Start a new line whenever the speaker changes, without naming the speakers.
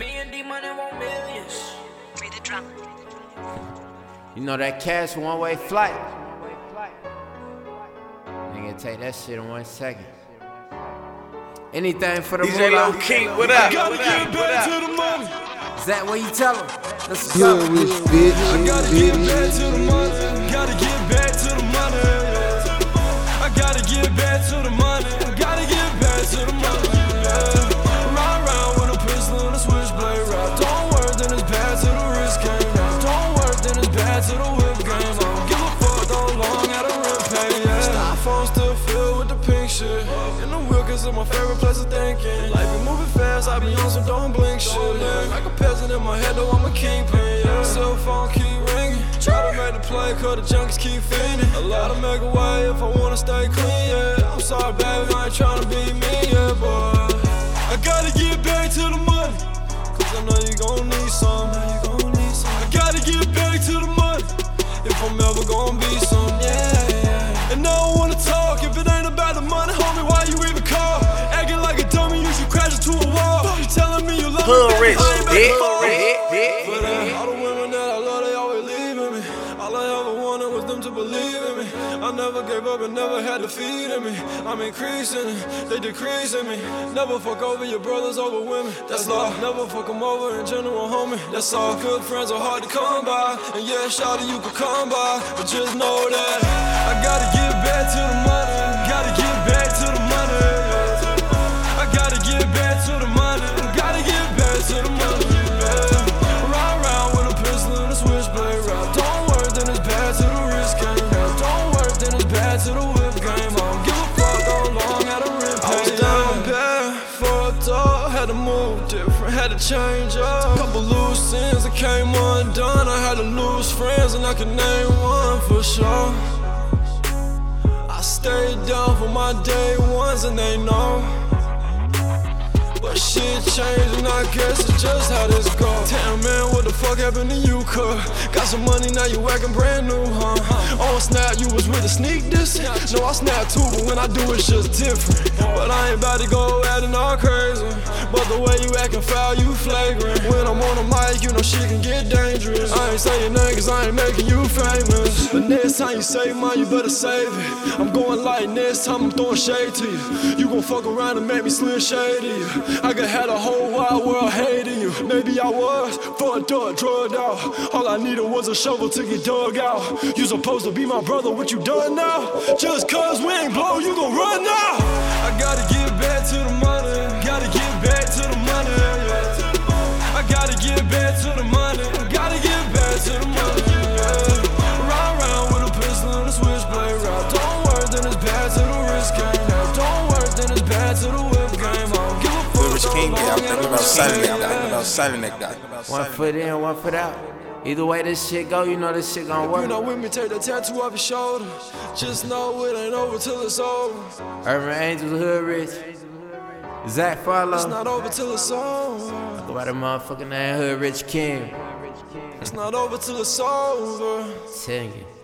BND money want millions.
Free the drum.
You know that cash one way flight. Nigga, take that shit in one second. Anything for the
DJ
moolah.
Low Key, what up?
Gotta
What
get
up?
back
What
to the money.
Is that what you tell him? Let's
Good
go.
rich bitch.
I gotta get back to the shit. In the wheel, cause it's my favorite place of thinking. Life be moving fast, I be on some don't blink shit. Like a peasant in my head, though I'm a kingpin. Yeah. Cell phone keep ringing. Try to make the play, cause the junkies keep feeding. A lot of make a way if I wanna stay clean, yeah. I'm sorry, baby, I ain't tryna be me, yeah, boy. I gotta get back to the money. Cause I know you gon' need some. I gotta get back to the money. If I'm ever gon'
Hood rich,
I ain't about to
bitch,
But uh, all the women that I love, they always leaving me. All I ever wanted was them to believe in me. I never gave up and never had to feed in me. I'm increasing, they decreasing me. Never fuck over your brothers over women. That's law. Never fuck them over in general, homie. That's all. Good friends are hard to come by. And yeah, shawty, you could come by. But just know that I gotta get back to the money. Had to move different, had to change up. Couple loose ends that came undone. I had to lose friends, and I can name one for sure. I stayed down for my day ones and they know. But shit changed and I guess it's just how this go. Damn man, what the fuck happened to you, cuz? Got some money, now you acting brand new, huh? On snap, you was with a sneak this? No, I snap too, but when I do it's just different. But I ain't about to go acting all crazy. But the way you acting foul, you flagrant. When Mic, you know shit can get dangerous. I ain't saying nothing cause I ain't making you famous. But next time you save mine, you better save it. I'm going light next time, I'm throwing shade to you. You gon' fuck around and make me slim you. I could have the whole wide world hating you. Maybe I was fucked up, drugged out. All I needed was a shovel to get dug out. You supposed to be my brother, what you done now? Just cause we ain't blow, you gon' run now. I gotta get back to the money. Gotta
King, yeah, I'm thinking about
rest
selling it. I'm thinking about selling it, guy.
One foot in, one foot out. Either way this shit go, you know this shit gonna
If you not
work.
with take the tattoo off your shoulder. Just know it ain't over till it's over.
Urban Angels, Hood Rich. Zach Farlow.
It's not over till it's over.
Go by the motherfucking name Hood Rich King.
It's not over till it's over.
Tell you.